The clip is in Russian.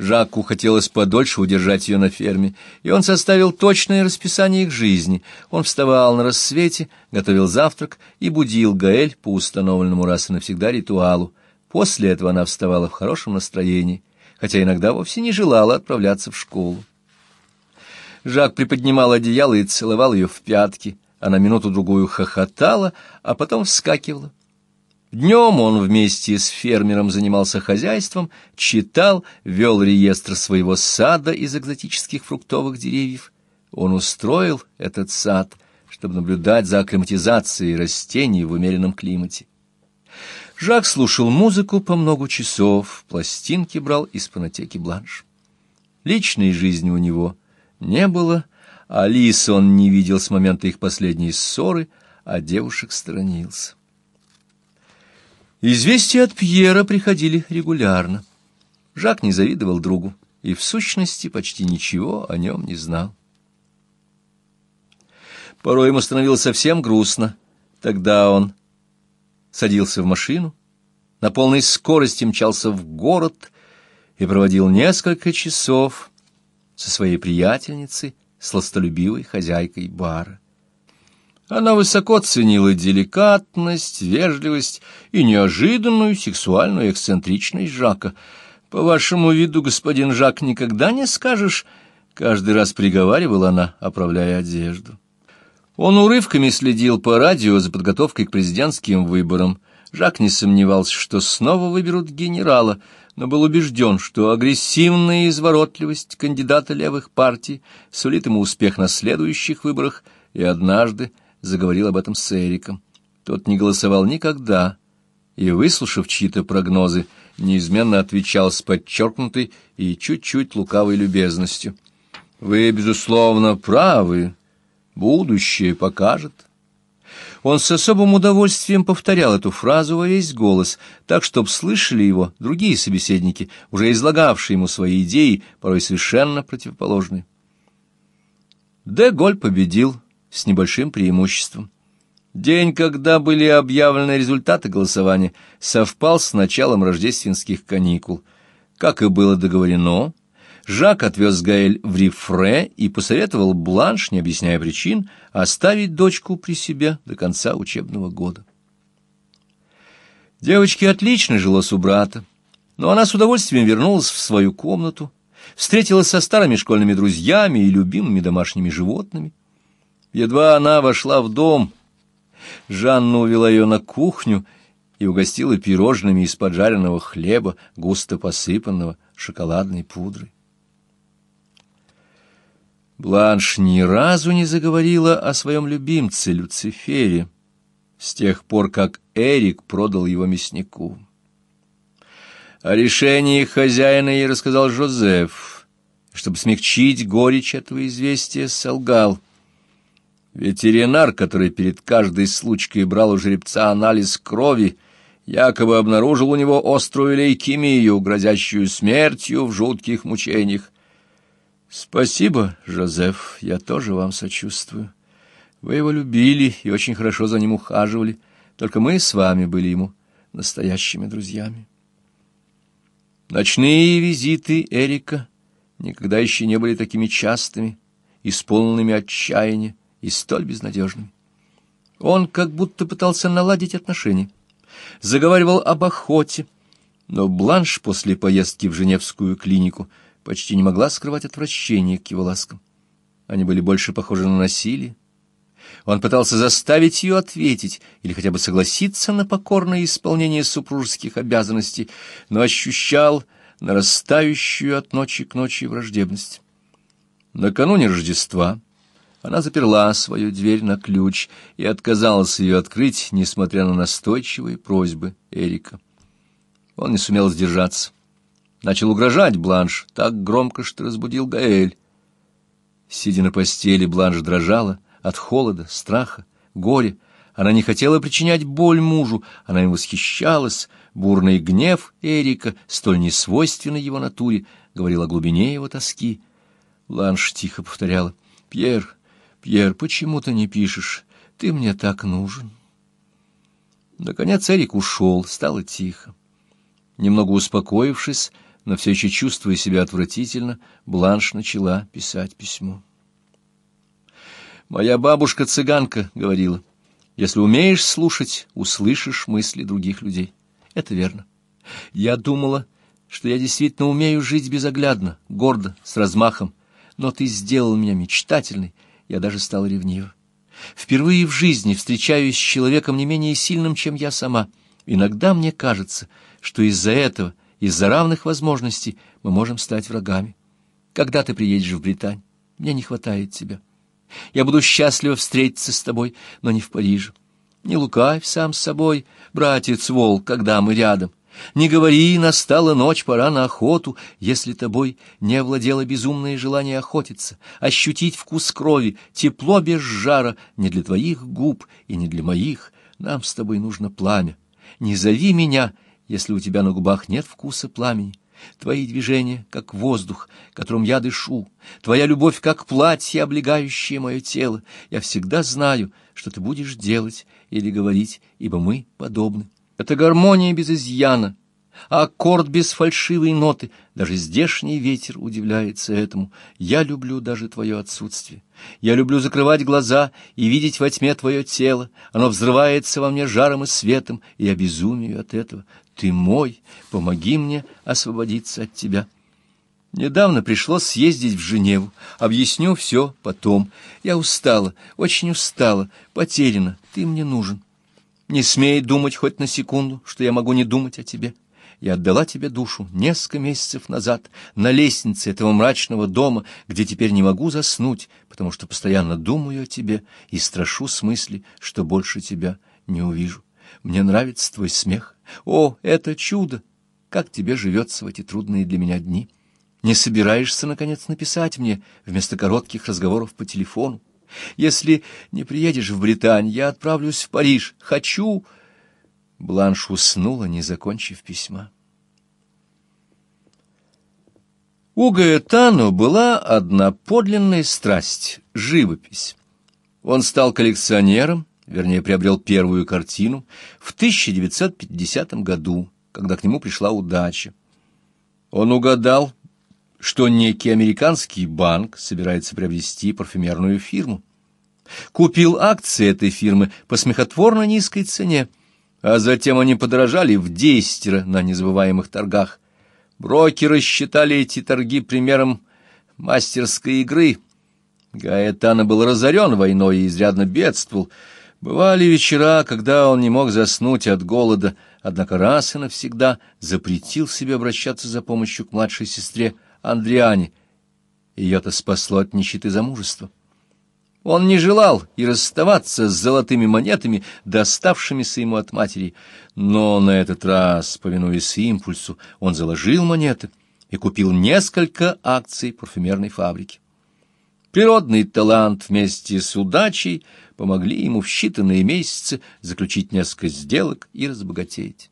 Жаку хотелось подольше удержать ее на ферме, и он составил точное расписание их жизни. Он вставал на рассвете, готовил завтрак и будил Гаэль по установленному раз и навсегда ритуалу. После этого она вставала в хорошем настроении, хотя иногда вовсе не желала отправляться в школу. Жак приподнимал одеяло и целовал ее в пятки. Она минуту-другую хохотала, а потом вскакивала. Днем он вместе с фермером занимался хозяйством, читал, вел реестр своего сада из экзотических фруктовых деревьев. Он устроил этот сад, чтобы наблюдать за акклиматизацией растений в умеренном климате. Жак слушал музыку по много часов, пластинки брал из фонотеки Бланш. Личной жизни у него не было, Алис он не видел с момента их последней ссоры, а девушек сторонился. Известия от Пьера приходили регулярно. Жак не завидовал другу и, в сущности, почти ничего о нем не знал. Порой ему становилось совсем грустно. Тогда он садился в машину, на полной скорости мчался в город и проводил несколько часов со своей приятельницей, сластолюбивой хозяйкой бара. Она высоко ценила деликатность, вежливость и неожиданную сексуальную эксцентричность Жака. «По вашему виду, господин Жак, никогда не скажешь...» Каждый раз приговаривала она, оправляя одежду. Он урывками следил по радио за подготовкой к президентским выборам. Жак не сомневался, что снова выберут генерала, но был убежден, что агрессивная изворотливость кандидата левых партий сулит ему успех на следующих выборах, и однажды заговорил об этом с Эриком. Тот не голосовал никогда, и, выслушав чьи-то прогнозы, неизменно отвечал с подчеркнутой и чуть-чуть лукавой любезностью. «Вы, безусловно, правы. Будущее покажет». Он с особым удовольствием повторял эту фразу во весь голос, так, чтоб слышали его другие собеседники, уже излагавшие ему свои идеи, порой совершенно противоположные. Де Голь победил с небольшим преимуществом. День, когда были объявлены результаты голосования, совпал с началом рождественских каникул. Как и было договорено, Жак отвез Гаэль в Рифре и посоветовал Бланш, не объясняя причин, оставить дочку при себе до конца учебного года. Девочке отлично жилось у брата, но она с удовольствием вернулась в свою комнату, встретилась со старыми школьными друзьями и любимыми домашними животными. Едва она вошла в дом, Жанна увела ее на кухню и угостила пирожными из поджаренного хлеба, густо посыпанного шоколадной пудрой. Бланш ни разу не заговорила о своем любимце Люцифере с тех пор, как Эрик продал его мяснику. О решении хозяина ей рассказал Жозеф. Чтобы смягчить горечь этого известия, солгал — Ветеринар, который перед каждой случкой брал у жеребца анализ крови, якобы обнаружил у него острую лейкемию, грозящую смертью в жутких мучениях. Спасибо, Жозеф, я тоже вам сочувствую. Вы его любили и очень хорошо за ним ухаживали, только мы с вами были ему настоящими друзьями. Ночные визиты Эрика никогда еще не были такими частыми, исполненными отчаяния и столь безнадежными. Он как будто пытался наладить отношения, заговаривал об охоте, но Бланш после поездки в Женевскую клинику почти не могла скрывать отвращение к его ласкам. Они были больше похожи на насилие. Он пытался заставить ее ответить или хотя бы согласиться на покорное исполнение супружеских обязанностей, но ощущал нарастающую от ночи к ночи враждебность. Накануне Рождества она заперла свою дверь на ключ и отказалась ее открыть, несмотря на настойчивые просьбы Эрика. Он не сумел сдержаться. Начал угрожать Бланш так громко, что разбудил Гаэль. Сидя на постели, Бланш дрожала от холода, страха, горя. Она не хотела причинять боль мужу, она им восхищалась. Бурный гнев Эрика, столь несвойственный его натуре, говорил о глубине его тоски. Бланш тихо повторяла «Пьер, Пьер, почему ты не пишешь? Ты мне так нужен. Наконец Эрик ушел, стало тихо. Немного успокоившись, но все еще чувствуя себя отвратительно, Бланш начала писать письмо. «Моя бабушка-цыганка говорила, если умеешь слушать, услышишь мысли других людей. Это верно. Я думала, что я действительно умею жить безоглядно, гордо, с размахом, но ты сделал меня мечтательной, я даже стала ревнива. Впервые в жизни встречаюсь с человеком не менее сильным, чем я сама. Иногда мне кажется, что из-за этого, из-за равных возможностей, мы можем стать врагами. Когда ты приедешь в Британь? Мне не хватает тебя. Я буду счастлива встретиться с тобой, но не в Париже. Не лукавь сам с собой, братец Волк, когда мы рядом. Не говори, настала ночь, пора на охоту, если тобой не овладело безумное желание охотиться, ощутить вкус крови, тепло без жара, не для твоих губ и не для моих. Нам с тобой нужно пламя. Не зови меня, если у тебя на губах нет вкуса пламени. Твои движения, как воздух, которым я дышу, твоя любовь, как платье, облегающее мое тело. Я всегда знаю, что ты будешь делать или говорить, ибо мы подобны. Это гармония без изъяна, аккорд без фальшивой ноты. Даже здешний ветер удивляется этому. Я люблю даже твое отсутствие. Я люблю закрывать глаза и видеть во тьме твое тело. Оно взрывается во мне жаром и светом, и я безумию от этого. Ты мой, помоги мне освободиться от тебя. Недавно пришлось съездить в Женеву. Объясню все потом. Я устала, очень устала, потеряна. Ты мне нужен. Не смей думать хоть на секунду, что я могу не думать о тебе. Я отдала тебе душу несколько месяцев назад на лестнице этого мрачного дома, где теперь не могу заснуть, потому что постоянно думаю о тебе и страшу с мысли, что больше тебя не увижу. Мне нравится твой смех. О, это чудо! Как тебе живется в эти трудные для меня дни? Не собираешься, наконец, написать мне вместо коротких разговоров по телефону? Если не приедешь в Британию, я отправлюсь в Париж. Хочу...» Бланш уснула, не закончив письма. У Гаэтано была одна подлинная страсть — живопись. Он стал коллекционером, вернее, приобрел первую картину в 1950 году, когда к нему пришла удача. Он угадал, что некий американский банк собирается приобрести парфюмерную фирму. Купил акции этой фирмы по смехотворно низкой цене, а затем они подорожали в десятеро на незабываемых торгах. Брокеры считали эти торги примером мастерской игры. Гаэтано был разорен войной и изрядно бедствовал. Бывали вечера, когда он не мог заснуть от голода, однако раз и навсегда запретил себе обращаться за помощью к младшей сестре Андриане. Ее-то спасло от нищеты замужества. Он не желал и расставаться с золотыми монетами, доставшимися ему от матери, но на этот раз, повинуясь импульсу, он заложил монеты и купил несколько акций парфюмерной фабрики. Природный талант вместе с удачей помогли ему в считанные месяцы заключить несколько сделок и разбогатеть.